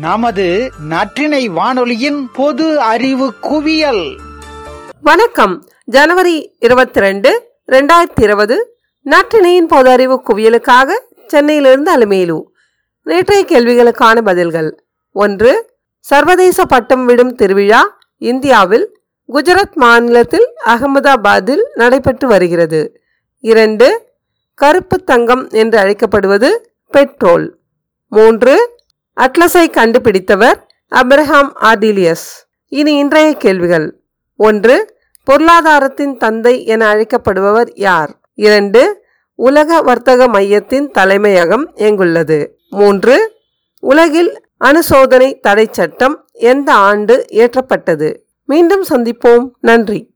நமது நற்றினை வானொலியின் பொது அறிவு குவியல். வணக்கம். ஜனவரி இருபத்தி ரெண்டு ரெண்டாயிரத்தி இருபது நற்றினையின் பொது அறிவு குவியலுக்காக சென்னையிலிருந்து அலுமேலு நேற்றைய கேள்விகளுக்கான பதில்கள். ஒன்று சர்வதேச பட்டம் விடும் திருவிழா இந்தியாவில் குஜராத் மாநிலத்தில் அகமதாபாத்தில் நடைபெற்று வருகிறது. இரண்டு கருப்பு தங்கம் என்று அழைக்கப்படுவது பெட்ரோல். மூன்று அட்லஸை கண்டுபிடித்தவர் அப்ரஹாம் ஆர்டிலியஸ் இனி இன்றைய கேள்விகள். ஒன்று பொருளாதாரத்தின் தந்தை என அழைக்கப்படுபவர் யார்? இரண்டு உலக வர்த்தக மையத்தின் தலைமையகம் எங்குள்ளது? மூன்று உலகில் அணுசோதனை தடை சட்டம் எந்த ஆண்டு இயற்றப்பட்டது? மீண்டும் சந்திப்போம். நன்றி.